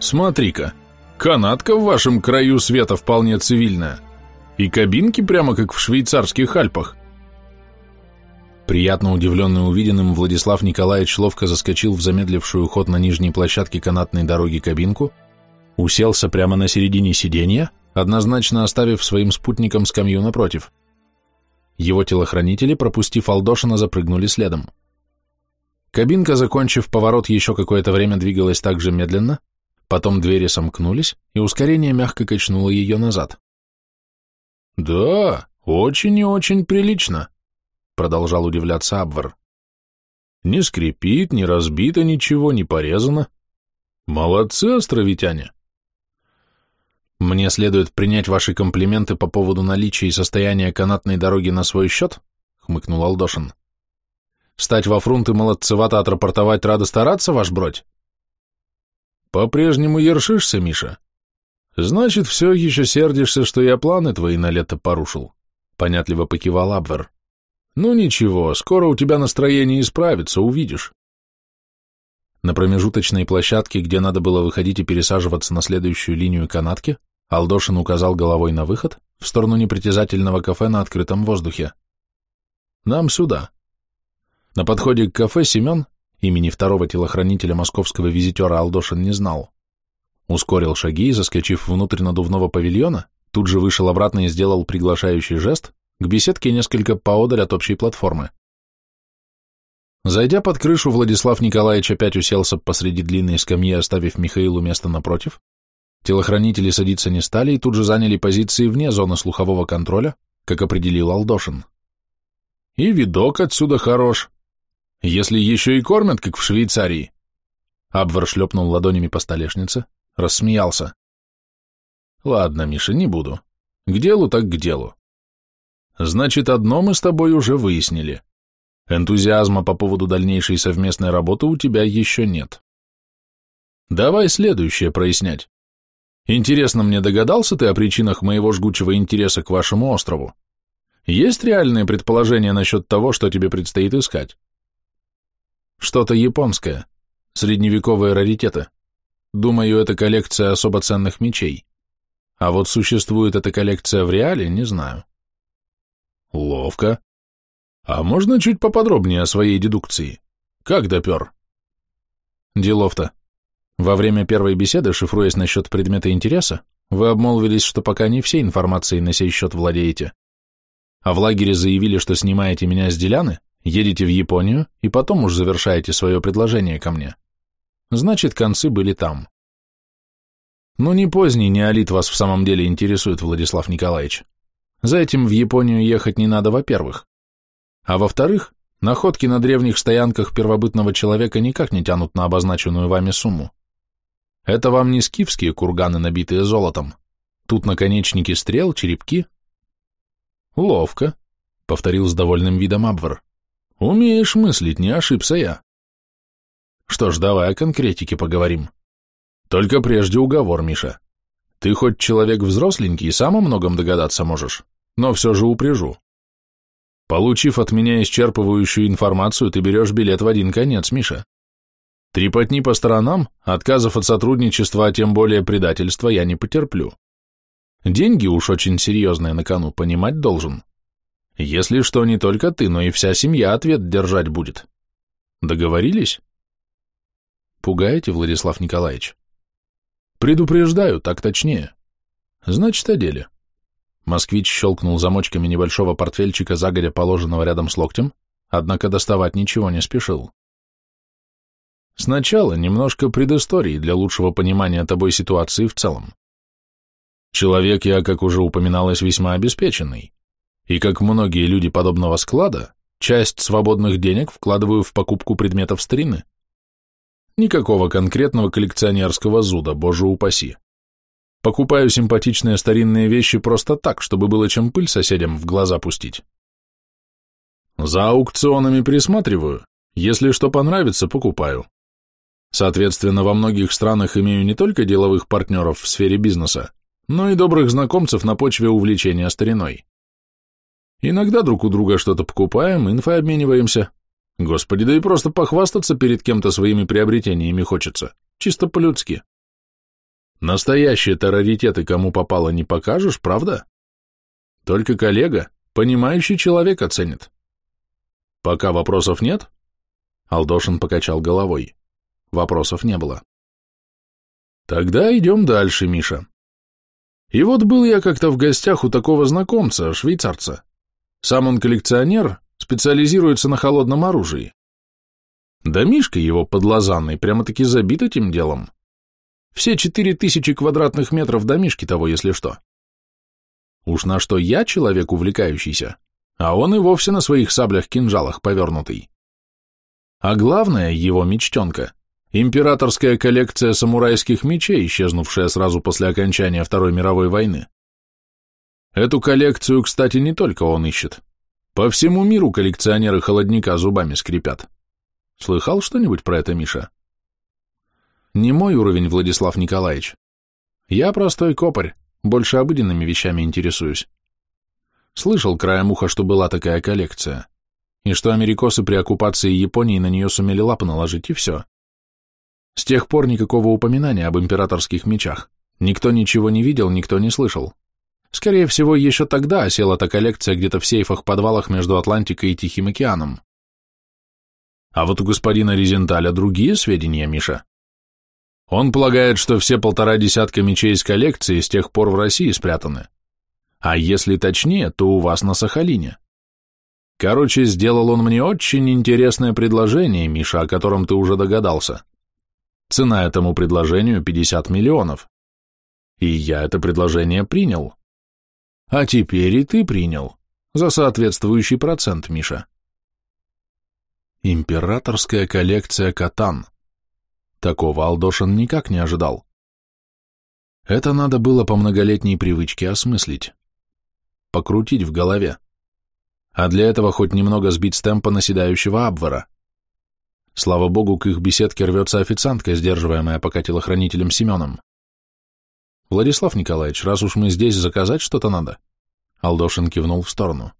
Смотри-ка, канатка в вашем краю света вполне цивильная. И кабинки прямо как в швейцарских Альпах. Приятно удивленный увиденным, Владислав Николаевич ловко заскочил в замедлившую ход на нижней площадке канатной дороги кабинку, уселся прямо на середине сиденья, однозначно оставив своим спутникам скамью напротив. Его телохранители, пропустив Алдошина, запрыгнули следом. Кабинка, закончив поворот, еще какое-то время двигалась так же медленно, потом двери сомкнулись, и ускорение мягко качнуло ее назад. «Да, очень и очень прилично», — продолжал удивляться Абвар. «Не скрипит, не разбито ничего, не порезано. Молодцы, островитяне!» «Мне следует принять ваши комплименты по поводу наличия и состояния канатной дороги на свой счет?» — хмыкнул Алдошин. Стать во фрунт и молодцевато отрапортовать рада стараться, ваш бродь? По-прежнему ершишься, Миша? Значит, все еще сердишься, что я планы твои на лето порушил, понятливо покивал Абвер. Ну ничего, скоро у тебя настроение исправится, увидишь. На промежуточной площадке, где надо было выходить и пересаживаться на следующую линию канатки, Алдошин указал головой на выход в сторону непритязательного кафе на открытом воздухе. «Нам сюда». На подходе к кафе Семен, имени второго телохранителя московского визитера Алдошин не знал. Ускорил шаги и, заскочив внутрь надувного павильона, тут же вышел обратно и сделал приглашающий жест к беседке несколько поодаль от общей платформы. Зайдя под крышу, Владислав Николаевич опять уселся посреди длинной скамьи, оставив Михаилу место напротив. Телохранители садиться не стали и тут же заняли позиции вне зоны слухового контроля, как определил Алдошин. «И видок отсюда хорош», если еще и кормят, как в Швейцарии. Абвар шлепнул ладонями по столешнице, рассмеялся. Ладно, Миша, не буду. К делу так к делу. Значит, одно мы с тобой уже выяснили. Энтузиазма по поводу дальнейшей совместной работы у тебя еще нет. Давай следующее прояснять. Интересно мне, догадался ты о причинах моего жгучего интереса к вашему острову? Есть реальные предположения насчет того, что тебе предстоит искать? Что-то японское. Средневековые раритеты. Думаю, это коллекция особо ценных мечей. А вот существует эта коллекция в реале, не знаю. Ловко. А можно чуть поподробнее о своей дедукции? Как допер? Делов-то. Во время первой беседы, шифруясь насчет предмета интереса, вы обмолвились, что пока не всей информацией на сей счет владеете. А в лагере заявили, что снимаете меня с Деляны, Едете в Японию и потом уж завершаете свое предложение ко мне. Значит, концы были там. Ну, не поздний неолит вас в самом деле интересует, Владислав Николаевич. За этим в Японию ехать не надо, во-первых. А во-вторых, находки на древних стоянках первобытного человека никак не тянут на обозначенную вами сумму. Это вам не скифские курганы, набитые золотом. Тут наконечники стрел, черепки. Ловко, повторил с довольным видом Абвар. Умеешь мыслить, не ошибся я. Что ж, давай о конкретике поговорим. Только прежде уговор, Миша. Ты хоть человек взросленький и сам о многом догадаться можешь, но все же упряжу. Получив от меня исчерпывающую информацию, ты берешь билет в один конец, Миша. Трепотни по сторонам, отказов от сотрудничества, а тем более предательства я не потерплю. Деньги уж очень серьезные на кону, понимать должен. Если что, не только ты, но и вся семья ответ держать будет. Договорились? Пугаете, Владислав Николаевич? Предупреждаю, так точнее. Значит, о деле. Москвич щелкнул замочками небольшого портфельчика, загодя положенного рядом с локтем, однако доставать ничего не спешил. Сначала немножко предыстории для лучшего понимания тобой ситуации в целом. Человек я, как уже упоминалось, весьма обеспеченный. И как многие люди подобного склада, часть свободных денег вкладываю в покупку предметов старины. Никакого конкретного коллекционерского зуда, боже упаси. Покупаю симпатичные старинные вещи просто так, чтобы было чем пыль соседям в глаза пустить. За аукционами присматриваю, если что понравится, покупаю. Соответственно, во многих странах имею не только деловых партнеров в сфере бизнеса, но и добрых знакомцев на почве увлечения стариной. Иногда друг у друга что-то покупаем, инфой обмениваемся. Господи, да и просто похвастаться перед кем-то своими приобретениями хочется. Чисто по-людски. Настоящие-то раритеты кому попало не покажешь, правда? Только коллега, понимающий человек оценит. Пока вопросов нет? Алдошин покачал головой. Вопросов не было. Тогда идем дальше, Миша. И вот был я как-то в гостях у такого знакомца, швейцарца. Сам он коллекционер, специализируется на холодном оружии. Домишка его подлазанный прямо-таки забит этим делом. Все четыре тысячи квадратных метров домишки того, если что. Уж на что я человек увлекающийся, а он и вовсе на своих саблях-кинжалах повернутый. А главное, его мечтенка — императорская коллекция самурайских мечей, исчезнувшая сразу после окончания Второй мировой войны. Эту коллекцию, кстати, не только он ищет. По всему миру коллекционеры холодника зубами скрипят. Слыхал что-нибудь про это, Миша? Не мой уровень, Владислав Николаевич. Я простой копарь, больше обыденными вещами интересуюсь. Слышал краем уха, что была такая коллекция, и что америкосы при оккупации Японии на нее сумели лапы наложить, и все. С тех пор никакого упоминания об императорских мечах. Никто ничего не видел, никто не слышал. Скорее всего, еще тогда осела эта коллекция где-то в сейфах-подвалах между Атлантикой и Тихим океаном. А вот у господина Резенталя другие сведения, Миша. Он полагает, что все полтора десятка мечей из коллекции с тех пор в России спрятаны. А если точнее, то у вас на Сахалине. Короче, сделал он мне очень интересное предложение, Миша, о котором ты уже догадался. Цена этому предложению 50 миллионов. И я это предложение принял. А теперь и ты принял. За соответствующий процент, Миша. Императорская коллекция катан. Такого Алдошин никак не ожидал. Это надо было по многолетней привычке осмыслить. Покрутить в голове. А для этого хоть немного сбить с темпа наседающего Абвара. Слава богу, к их беседке рвется официантка, сдерживаемая пока телохранителем Семеном. Владислав Николаевич, раз уж мы здесь, заказать что-то надо. Алдошин кивнул в сторону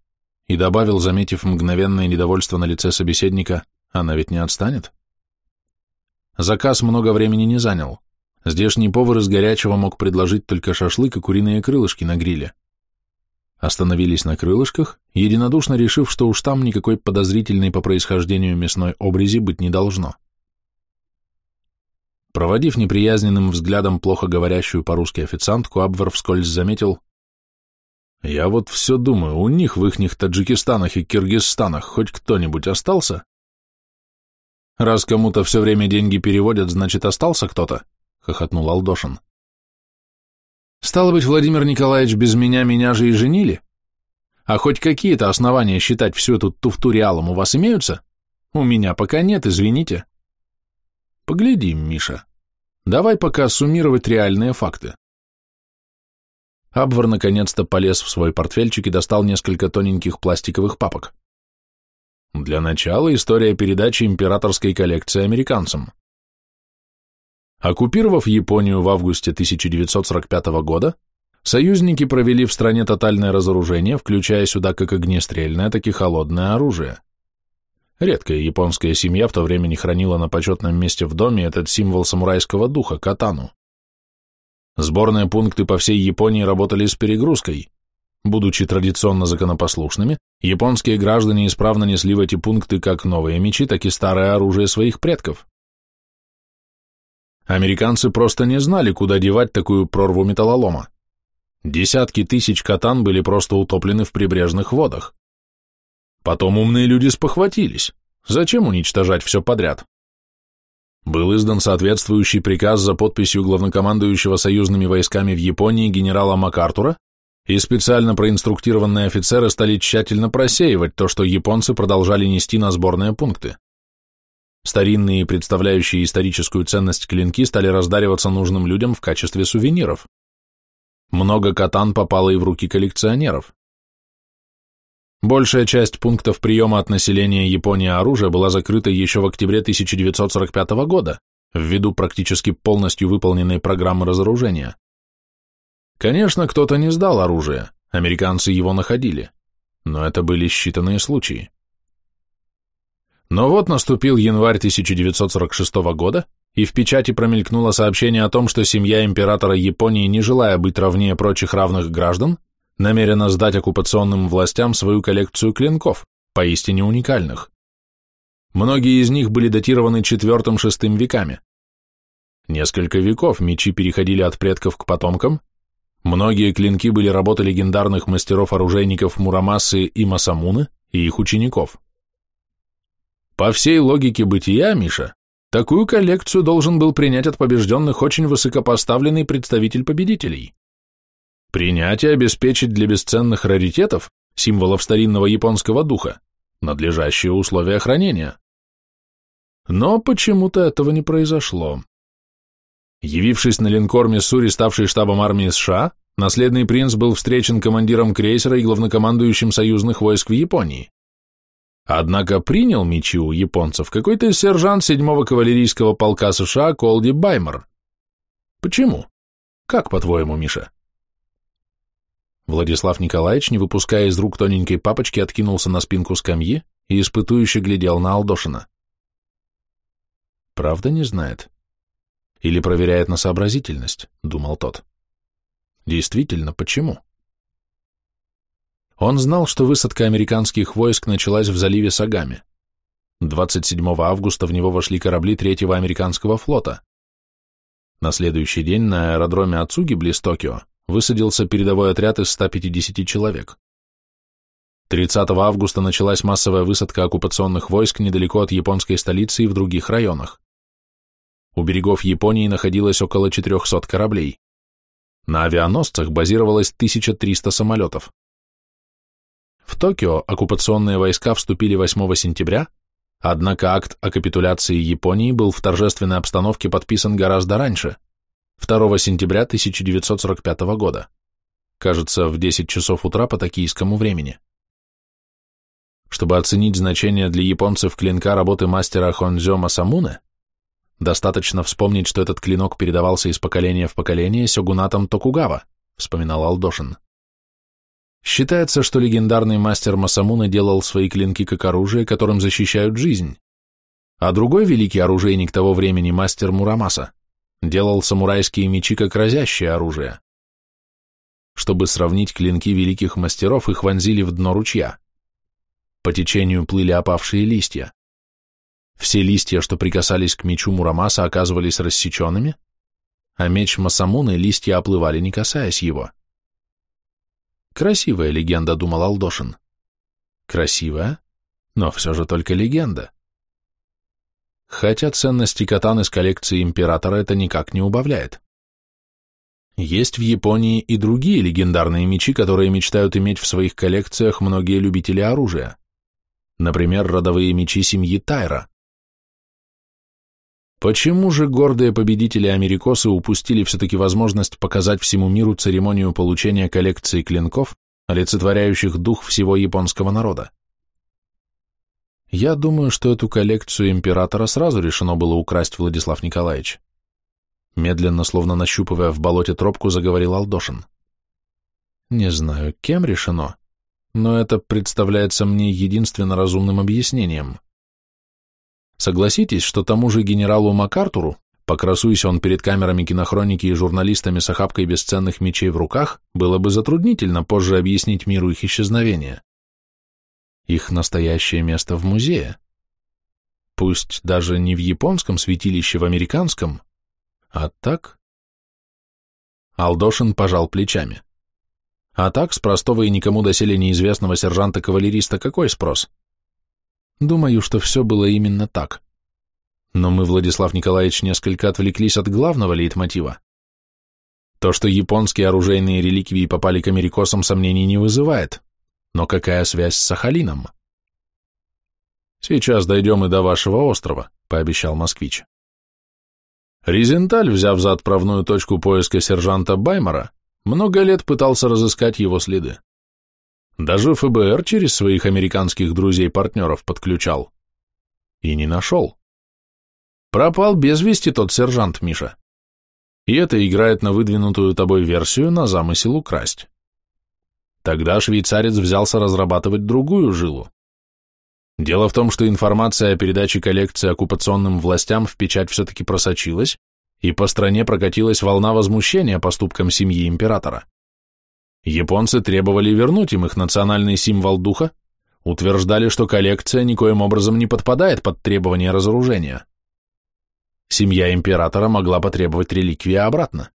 и добавил, заметив мгновенное недовольство на лице собеседника, она ведь не отстанет? Заказ много времени не занял. Здешний повар из горячего мог предложить только шашлык и куриные крылышки на гриле. Остановились на крылышках, единодушно решив, что уж там никакой подозрительной по происхождению мясной обрези быть не должно. Проводив неприязненным взглядом плохо говорящую по-русски официантку, Абвар вскользь заметил, «Я вот все думаю, у них в ихних Таджикистанах и Киргизстанах хоть кто-нибудь остался?» Раз кому-то все время деньги переводят, значит, остался кто-то, — хохотнул Алдошин. Стало быть, Владимир Николаевич, без меня меня же и женили? А хоть какие-то основания считать всю эту туфту реалом у вас имеются? У меня пока нет, извините. Поглядим, Миша. Давай пока суммировать реальные факты. Абвар наконец-то полез в свой портфельчик и достал несколько тоненьких пластиковых папок. Для начала история передачи императорской коллекции американцам. Оккупировав Японию в августе 1945 года, союзники провели в стране тотальное разоружение, включая сюда как огнестрельное, так и холодное оружие. Редкая японская семья в то время не хранила на почетном месте в доме этот символ самурайского духа – катану. Сборные пункты по всей Японии работали с перегрузкой, Будучи традиционно законопослушными, японские граждане исправно несли в эти пункты как новые мечи, так и старое оружие своих предков. Американцы просто не знали, куда девать такую прорву металлолома. Десятки тысяч катан были просто утоплены в прибрежных водах. Потом умные люди спохватились. Зачем уничтожать все подряд? Был издан соответствующий приказ за подписью главнокомандующего союзными войсками в Японии генерала МакАртура и специально проинструктированные офицеры стали тщательно просеивать то, что японцы продолжали нести на сборные пункты. Старинные, представляющие историческую ценность клинки стали раздариваться нужным людям в качестве сувениров. Много катан попало и в руки коллекционеров. Большая часть пунктов приема от населения Японии оружия была закрыта еще в октябре 1945 года, ввиду практически полностью выполненной программы разоружения. Конечно, кто-то не сдал оружие, американцы его находили, но это были считанные случаи. Но вот наступил январь 1946 года, и в печати промелькнуло сообщение о том, что семья императора Японии, не желая быть равнее прочих равных граждан, намерена сдать оккупационным властям свою коллекцию клинков, поистине уникальных. Многие из них были датированы IV-VI веками. Несколько веков мечи переходили от предков к потомкам, многие клинки были работы легендарных мастеров-оружейников Мурамасы и Масамуны и их учеников. По всей логике бытия, Миша, такую коллекцию должен был принять от побежденных очень высокопоставленный представитель победителей. Принять и обеспечить для бесценных раритетов, символов старинного японского духа, надлежащие условия хранения. Но почему-то этого не произошло. Явившись на линкор Миссури, ставший штабом армии США, наследный принц был встречен командиром крейсера и главнокомандующим союзных войск в Японии. Однако принял мечи у японцев какой-то сержант 7-го кавалерийского полка США Колди Баймер. Почему? Как, по-твоему, Миша? Владислав Николаевич, не выпуская из рук тоненькой папочки, откинулся на спинку скамьи и испытующе глядел на Алдошина. Правда не знает? Или проверяет на сообразительность, думал тот. Действительно, почему? Он знал, что высадка американских войск началась в заливе Сагами. 27 августа в него вошли корабли Третьего американского флота. На следующий день на аэродроме Ацуги, близ Токио, высадился передовой отряд из 150 человек. 30 августа началась массовая высадка оккупационных войск недалеко от японской столицы и в других районах. У берегов Японии находилось около 400 кораблей. На авианосцах базировалось 1300 самолетов. В Токио оккупационные войска вступили 8 сентября, однако акт о капитуляции Японии был в торжественной обстановке подписан гораздо раньше, 2 сентября 1945 года, кажется, в 10 часов утра по токийскому времени. Чтобы оценить значение для японцев клинка работы мастера Хонзё Масамуне, достаточно вспомнить, что этот клинок передавался из поколения в поколение сёгунатом Токугава, вспоминал Алдошин. Считается, что легендарный мастер Масамуна делал свои клинки как оружие, которым защищают жизнь. А другой великий оружейник того времени, мастер Мурамаса, делал самурайские мечи как разящее оружие. Чтобы сравнить клинки великих мастеров, их вонзили в дно ручья. По течению плыли опавшие листья. Все листья, что прикасались к мечу Мурамаса, оказывались рассеченными, а меч Масамуны листья оплывали, не касаясь его. Красивая легенда, думал Алдошин. Красивая, но все же только легенда. Хотя ценности катан из коллекции императора это никак не убавляет. Есть в Японии и другие легендарные мечи, которые мечтают иметь в своих коллекциях многие любители оружия. Например, родовые мечи семьи Тайра. Почему же гордые победители америкосы упустили все-таки возможность показать всему миру церемонию получения коллекции клинков, олицетворяющих дух всего японского народа? Я думаю, что эту коллекцию императора сразу решено было украсть Владислав Николаевич. Медленно, словно нащупывая в болоте тропку, заговорил Алдошин. Не знаю, кем решено, но это представляется мне единственно разумным объяснением. Согласитесь, что тому же генералу МакАртуру, покрасуясь он перед камерами кинохроники и журналистами с охапкой бесценных мечей в руках, было бы затруднительно позже объяснить миру их исчезновение. Их настоящее место в музее. Пусть даже не в японском святилище, в американском, а так... Алдошин пожал плечами. А так, с простого и никому доселе неизвестного сержанта-кавалериста какой спрос? Думаю, что все было именно так. Но мы, Владислав Николаевич, несколько отвлеклись от главного лейтмотива. То, что японские оружейные реликвии попали к америкосам, сомнений не вызывает. Но какая связь с Сахалином? Сейчас дойдем и до вашего острова, пообещал москвич. Резенталь, взяв за отправную точку поиска сержанта Баймара, много лет пытался разыскать его следы. Даже ФБР через своих американских друзей-партнеров подключал. И не нашел. Пропал без вести тот сержант Миша. И это играет на выдвинутую тобой версию на замысел украсть. Тогда швейцарец взялся разрабатывать другую жилу. Дело в том, что информация о передаче коллекции оккупационным властям в печать все-таки просочилась, и по стране прокатилась волна возмущения поступкам семьи императора. Японцы требовали вернуть им их национальный символ духа, утверждали, что коллекция никоим образом не подпадает под требования разоружения. Семья императора могла потребовать реликвии обратно.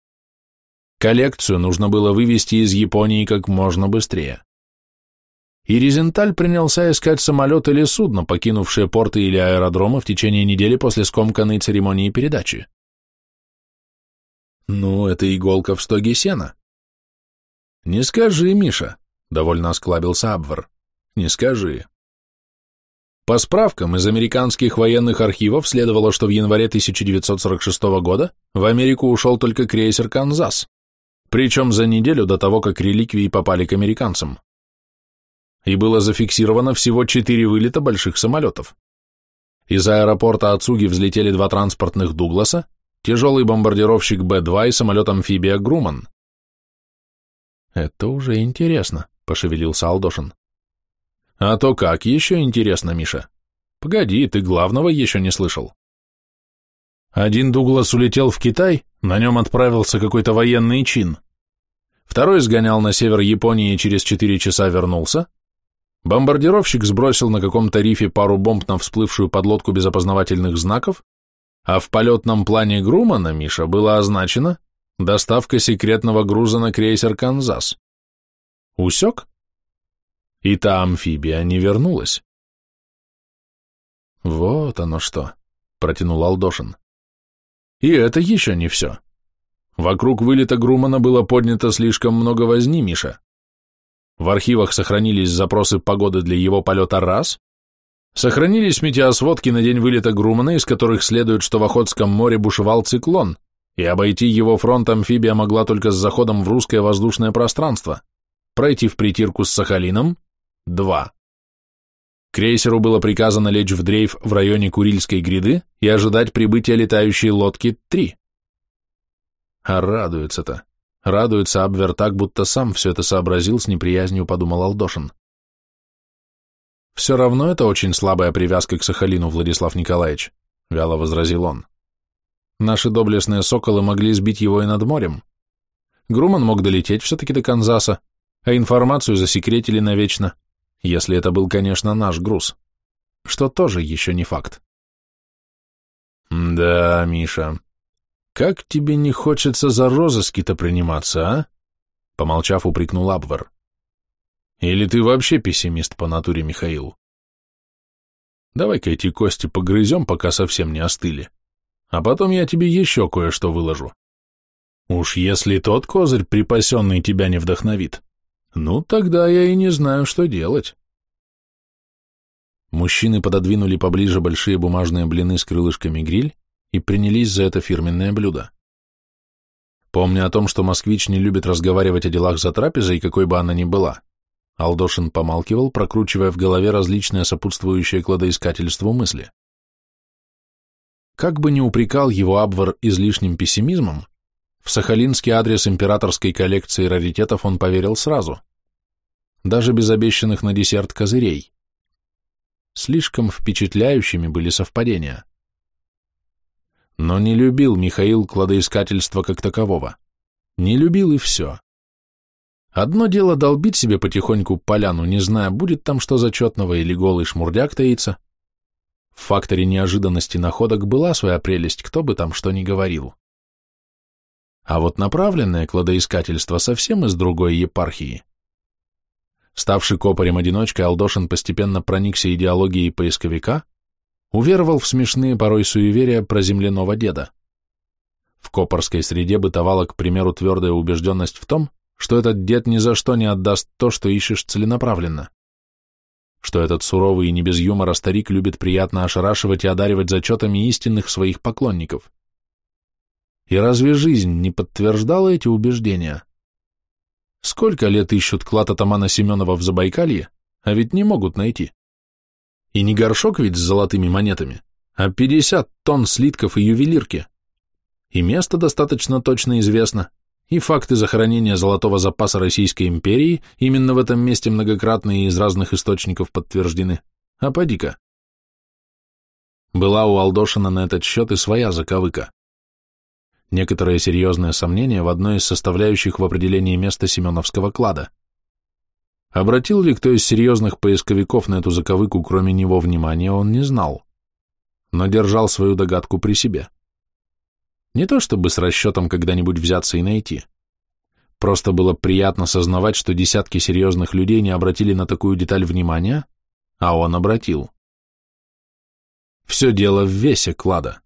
Коллекцию нужно было вывести из Японии как можно быстрее. И Ризенталь принялся искать самолет или судно, покинувшее порты или аэродромы в течение недели после скомканной церемонии передачи. Ну, это иголка в стоге сена. Не скажи, Миша, довольно осклабился Абвар. Не скажи. По справкам из американских военных архивов следовало, что в январе 1946 года в Америку ушел только крейсер «Канзас», причем за неделю до того, как реликвии попали к американцам. И было зафиксировано всего четыре вылета больших самолетов. Из аэропорта Ацуги взлетели два транспортных «Дугласа», тяжелый бомбардировщик Б-2 и самолет-амфибия «Груман». «Это уже интересно», — пошевелился Алдошин. «А то как еще интересно, Миша? Погоди, ты главного еще не слышал». Один Дуглас улетел в Китай, на нем отправился какой-то военный чин. Второй сгонял на север Японии и через четыре часа вернулся. Бомбардировщик сбросил на каком-то рифе пару бомб на всплывшую подлодку без опознавательных знаков, а в полетном плане Грумана, Миша, было означено доставка секретного груза на крейсер «Канзас». Усек? И та амфибия не вернулась. Вот оно что, протянул Алдошин. И это еще не все. Вокруг вылета Грумана было поднято слишком много возни, Миша. В архивах сохранились запросы погоды для его полета раз, Сохранились метеосводки на день вылета Грумана, из которых следует, что в Охотском море бушевал циклон, и обойти его фронт амфибия могла только с заходом в русское воздушное пространство. Пройти в притирку с Сахалином – два. Крейсеру было приказано лечь в дрейф в районе Курильской гряды и ожидать прибытия летающей лодки – три. А радуется-то. Радуется Абвер так, будто сам все это сообразил, с неприязнью подумал Алдошин. «Все равно это очень слабая привязка к Сахалину, Владислав Николаевич», — вяло возразил он. «Наши доблестные соколы могли сбить его и над морем. Груман мог долететь все-таки до Канзаса, а информацию засекретили навечно, если это был, конечно, наш груз, что тоже еще не факт». «Да, Миша, как тебе не хочется за розыски-то приниматься, а?» Помолчав, упрекнул Абвар. Или ты вообще пессимист по натуре, Михаил? Давай-ка эти кости погрызем, пока совсем не остыли. А потом я тебе еще кое-что выложу. Уж если тот козырь, припасенный, тебя не вдохновит, ну, тогда я и не знаю, что делать. Мужчины пододвинули поближе большие бумажные блины с крылышками гриль и принялись за это фирменное блюдо. Помня о том, что москвич не любит разговаривать о делах за трапезой, какой бы она ни была, Алдошин помалкивал, прокручивая в голове различные сопутствующие кладоискательству мысли. Как бы ни упрекал его Абвар излишним пессимизмом, в сахалинский адрес императорской коллекции раритетов он поверил сразу, даже без обещанных на десерт козырей. Слишком впечатляющими были совпадения. Но не любил Михаил кладоискательство как такового. Не любил и все. Одно дело долбить себе потихоньку поляну, не зная, будет там что зачетного или голый шмурдяк таится. В факторе неожиданности находок была своя прелесть, кто бы там что ни говорил. А вот направленное кладоискательство совсем из другой епархии. Ставший копарем-одиночкой, Алдошин постепенно проникся идеологией поисковика, уверовал в смешные порой суеверия про земляного деда. В копорской среде бытовала, к примеру, твердая убежденность в том, что этот дед ни за что не отдаст то, что ищешь целенаправленно, что этот суровый и не без юмора старик любит приятно ошарашивать и одаривать зачетами истинных своих поклонников. И разве жизнь не подтверждала эти убеждения? Сколько лет ищут клад атамана Семенова в Забайкалье, а ведь не могут найти. И не горшок ведь с золотыми монетами, а пятьдесят тонн слитков и ювелирки. И место достаточно точно известно, и факты захоронения золотого запаса Российской империи именно в этом месте многократно и из разных источников подтверждены, А поди-ка. Была у Алдошина на этот счет и своя заковыка. Некоторые серьезные сомнения в одной из составляющих в определении места Семеновского клада. Обратил ли кто из серьезных поисковиков на эту заковыку, кроме него, внимания, он не знал, но держал свою догадку при себе. Не то чтобы с расчетом когда-нибудь взяться и найти. Просто было приятно сознавать, что десятки серьезных людей не обратили на такую деталь внимания, а он обратил. Все дело в весе клада.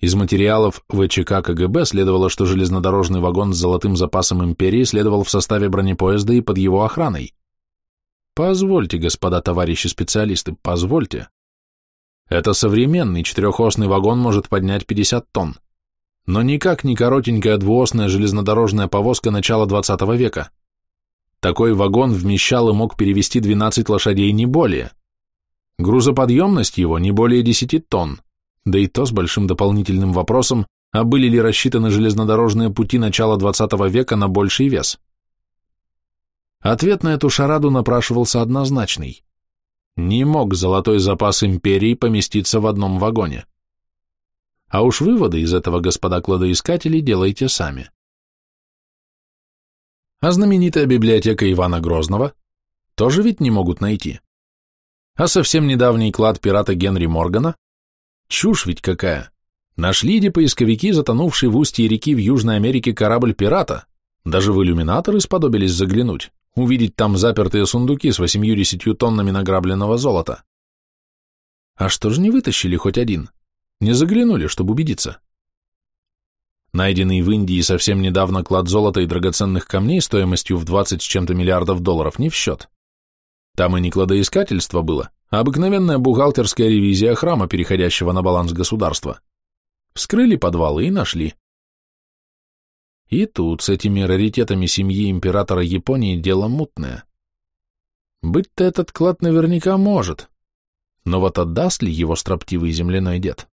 Из материалов ВЧК КГБ следовало, что железнодорожный вагон с золотым запасом империи следовал в составе бронепоезда и под его охраной. Позвольте, господа товарищи специалисты, позвольте. Это современный четырехосный вагон может поднять 50 тонн, но никак не коротенькая двуосная железнодорожная повозка начала 20 века. Такой вагон вмещал и мог перевести 12 лошадей не более. Грузоподъемность его не более 10 тонн да и то с большим дополнительным вопросом, а были ли рассчитаны железнодорожные пути начала XX века на больший вес? Ответ на эту шараду напрашивался однозначный. Не мог золотой запас империи поместиться в одном вагоне. А уж выводы из этого, господа кладоискатели, делайте сами. А знаменитая библиотека Ивана Грозного тоже ведь не могут найти. А совсем недавний клад пирата Генри Моргана Чушь ведь какая. Нашли ли поисковики затонувший в устье реки в Южной Америке корабль пирата? Даже в иллюминаторы сподобились заглянуть, увидеть там запертые сундуки с восемью-десятью тоннами награбленного золота. А что же не вытащили хоть один? Не заглянули, чтобы убедиться? Найденный в Индии совсем недавно клад золота и драгоценных камней стоимостью в 20 с чем-то миллиардов долларов не в счет. Там и не кладоискательство было, Обыкновенная бухгалтерская ревизия храма, переходящего на баланс государства. Вскрыли подвалы и нашли. И тут с этими раритетами семьи императора Японии дело мутное. Быть-то этот клад наверняка может, но вот отдаст ли его строптивый земляной дед?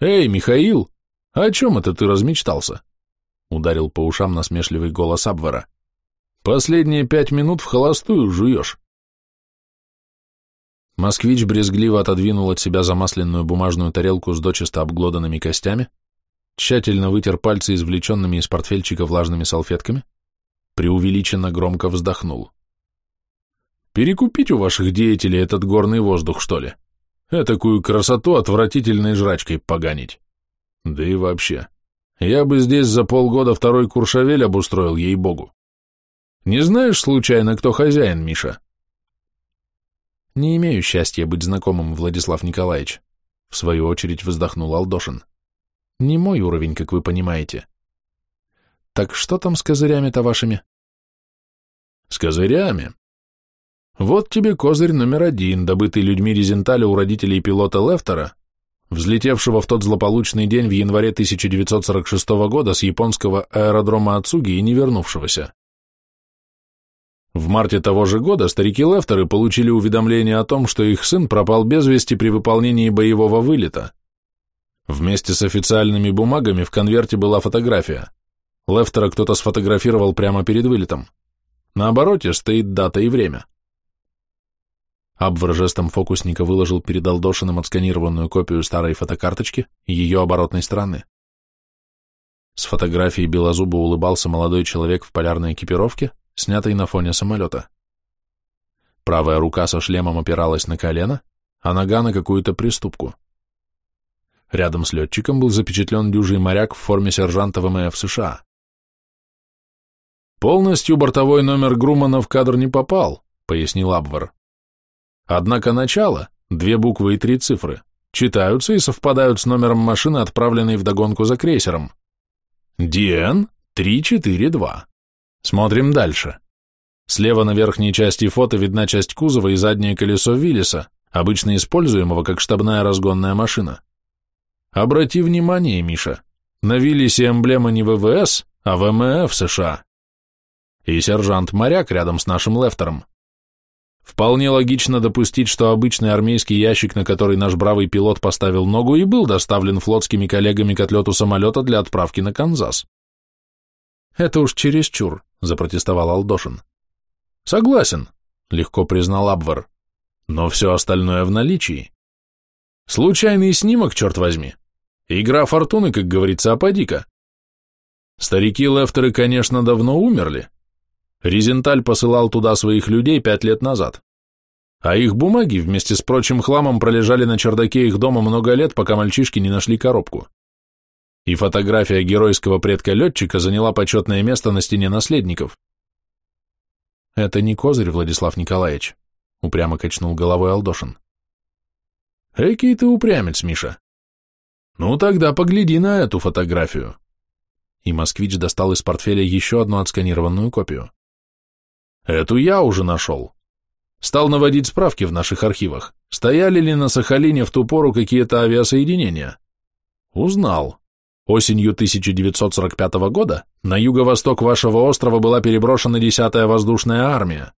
«Эй, Михаил, о чем это ты размечтался?» — ударил по ушам насмешливый голос Абвара. «Последние пять минут в холостую жуешь». Москвич брезгливо отодвинул от себя замасленную бумажную тарелку с дочисто обглоданными костями, тщательно вытер пальцы извлеченными из портфельчика влажными салфетками, преувеличенно громко вздохнул. «Перекупить у ваших деятелей этот горный воздух, что ли? Этакую красоту отвратительной жрачкой поганить. Да и вообще, я бы здесь за полгода второй Куршавель обустроил, ей-богу. Не знаешь, случайно, кто хозяин, Миша?» Не имею счастья быть знакомым, Владислав Николаевич. В свою очередь вздохнул Алдошин. Не мой уровень, как вы понимаете. Так что там с козырями-то вашими? С козырями? Вот тебе козырь номер один, добытый людьми Резенталя у родителей пилота Лефтера, взлетевшего в тот злополучный день в январе 1946 года с японского аэродрома Ацуги и не вернувшегося. В марте того же года старики Лефтеры получили уведомление о том, что их сын пропал без вести при выполнении боевого вылета. Вместе с официальными бумагами в конверте была фотография. Лефтера кто-то сфотографировал прямо перед вылетом. На обороте стоит дата и время. Абвар жестом фокусника выложил перед Алдошиным отсканированную копию старой фотокарточки ее оборотной стороны. С фотографией белозубо улыбался молодой человек в полярной экипировке, снятый на фоне самолета. Правая рука со шлемом опиралась на колено, а нога на какую-то приступку. Рядом с летчиком был запечатлен дюжий моряк в форме сержанта ВМФ США. «Полностью бортовой номер Грумана в кадр не попал», — пояснил Абвар. «Однако начало, две буквы и три цифры, читаются и совпадают с номером машины, отправленной в догонку за крейсером. DN 342. Смотрим дальше. Слева на верхней части фото видна часть кузова и заднее колесо Виллиса, обычно используемого как штабная разгонная машина. Обрати внимание, Миша, на Виллисе эмблема не ВВС, а ВМФ США. И сержант-моряк рядом с нашим лефтером. Вполне логично допустить, что обычный армейский ящик, на который наш бравый пилот поставил ногу, и был доставлен флотскими коллегами к отлету самолета для отправки на Канзас. Это уж чересчур, запротестовал Алдошин. Согласен, легко признал Абвар. но все остальное в наличии. Случайный снимок, черт возьми. Игра фортуны, как говорится, а поди-ка. Старики Лефтеры, конечно, давно умерли. Ризенталь посылал туда своих людей пять лет назад. А их бумаги вместе с прочим хламом пролежали на чердаке их дома много лет, пока мальчишки не нашли коробку. И фотография геройского предка-летчика заняла почетное место на стене наследников. «Это не козырь, Владислав Николаевич», — упрямо качнул головой Алдошин. «Экий ты упрямец, Миша. Ну тогда погляди на эту фотографию». И москвич достал из портфеля еще одну отсканированную копию. «Эту я уже нашел. Стал наводить справки в наших архивах. Стояли ли на Сахалине в ту пору какие-то авиасоединения? Узнал. Осенью 1945 года на юго-восток вашего острова была переброшена 10-я воздушная армия.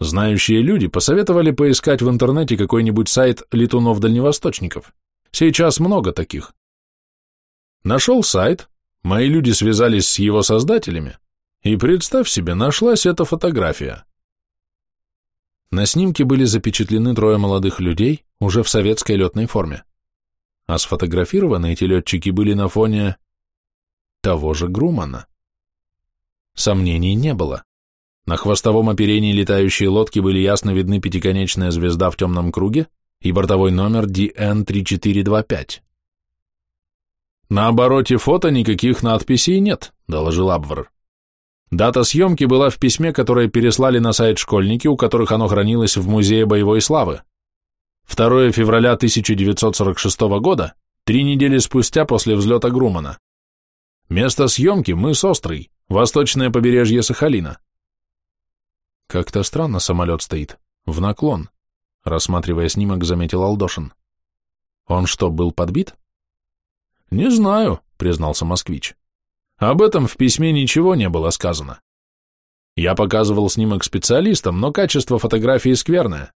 Знающие люди посоветовали поискать в интернете какой-нибудь сайт летунов-дальневосточников. Сейчас много таких. Нашел сайт, мои люди связались с его создателями, и представь себе, нашлась эта фотография. На снимке были запечатлены трое молодых людей, уже в советской летной форме. А сфотографированы эти летчики были на фоне того же Грумана. Сомнений не было. На хвостовом оперении летающей лодки были ясно видны пятиконечная звезда в темном круге и бортовой номер DN3425. «На обороте фото никаких надписей нет», — доложил Абвар. Дата съемки была в письме, которое переслали на сайт школьники, у которых оно хранилось в Музее боевой славы. 2 февраля 1946 года, три недели спустя после взлета Грумана. Место съемки – мыс Острый, восточное побережье Сахалина. Как-то странно самолет стоит, в наклон, рассматривая снимок, заметил Алдошин. Он что, был подбит? Не знаю, признался москвич. Об этом в письме ничего не было сказано. Я показывал снимок специалистам, но качество фотографии скверное.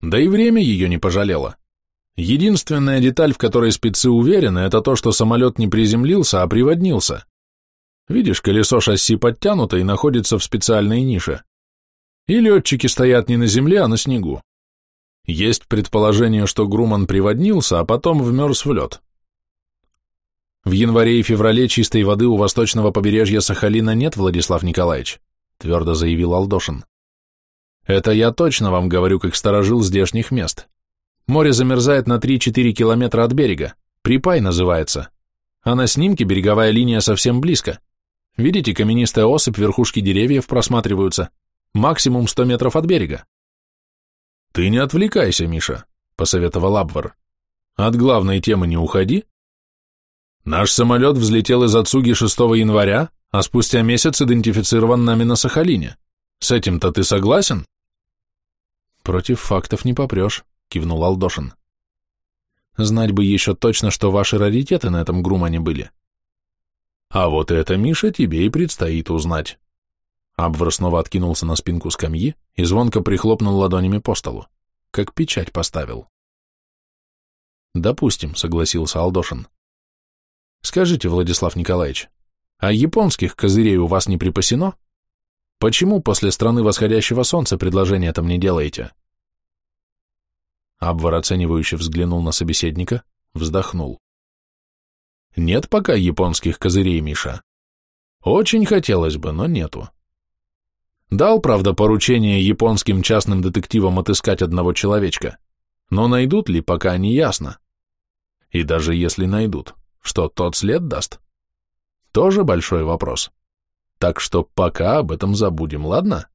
Да и время ее не пожалело. Единственная деталь, в которой спецы уверены, это то, что самолет не приземлился, а приводнился. Видишь, колесо шасси подтянуто и находится в специальной нише. И летчики стоят не на земле, а на снегу. Есть предположение, что Груман приводнился, а потом вмерз в лед. В январе и феврале чистой воды у восточного побережья Сахалина нет, Владислав Николаевич, твердо заявил Алдошин. Это я точно вам говорю, как сторожил здешних мест. Море замерзает на 3-4 километра от берега, припай называется. А на снимке береговая линия совсем близко. Видите, каменистая осыпь, верхушки деревьев просматриваются. Максимум 100 метров от берега. Ты не отвлекайся, Миша, посоветовал Абвар. От главной темы не уходи, Наш самолет взлетел из Ацуги 6 января, а спустя месяц идентифицирован нами на Сахалине. С этим-то ты согласен? Против фактов не попрешь, кивнул Алдошин. Знать бы еще точно, что ваши раритеты на этом Грумане были. А вот это, Миша, тебе и предстоит узнать. Абвар снова откинулся на спинку скамьи и звонко прихлопнул ладонями по столу, как печать поставил. «Допустим», — согласился Алдошин. Скажите, Владислав Николаевич, а японских козырей у вас не припасено? Почему после страны восходящего солнца предложение там не делаете? Абвар оценивающе взглянул на собеседника, вздохнул. Нет пока японских козырей, Миша. Очень хотелось бы, но нету. Дал, правда, поручение японским частным детективам отыскать одного человечка, но найдут ли, пока не ясно. И даже если найдут, что тот след даст? Тоже большой вопрос. Так что пока об этом забудем, ладно?